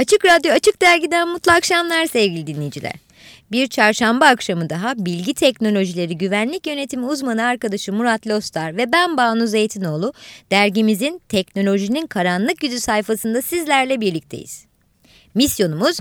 Açık Radyo Açık Dergi'den mutlu akşamlar sevgili dinleyiciler. Bir çarşamba akşamı daha bilgi teknolojileri güvenlik yönetimi uzmanı arkadaşı Murat Lostar ve ben Banu Zeytinoğlu dergimizin teknolojinin karanlık yüzü sayfasında sizlerle birlikteyiz. Misyonumuz